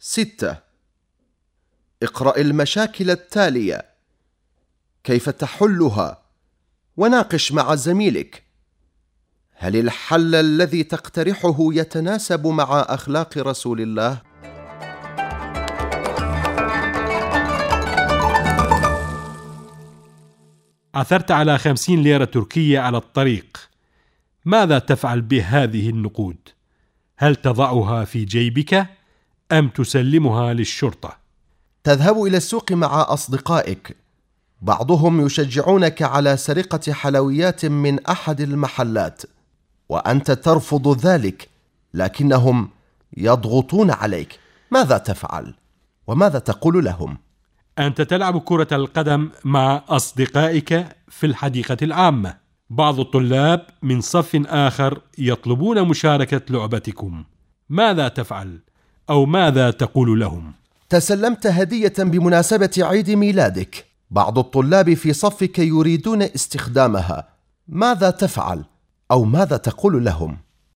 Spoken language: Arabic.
ستة. اقرأ المشاكل التالية. كيف تحلها؟ وناقش مع زميلك. هل الحل الذي تقترحه يتناسب مع أخلاق رسول الله؟ عثرت على خمسين ليرة تركية على الطريق. ماذا تفعل بهذه النقود؟ هل تضعها في جيبك؟ أم تسلمها للشرطة؟ تذهب إلى السوق مع أصدقائك بعضهم يشجعونك على سرقة حلويات من أحد المحلات وأنت ترفض ذلك لكنهم يضغطون عليك ماذا تفعل؟ وماذا تقول لهم؟ أنت تلعب كرة القدم مع أصدقائك في الحديقة العامة. بعض الطلاب من صف آخر يطلبون مشاركة لعبتكم. ماذا تفعل؟ أو ماذا تقول لهم؟ تسلمت هدية بمناسبة عيد ميلادك. بعض الطلاب في صفك يريدون استخدامها. ماذا تفعل؟ أو ماذا تقول لهم؟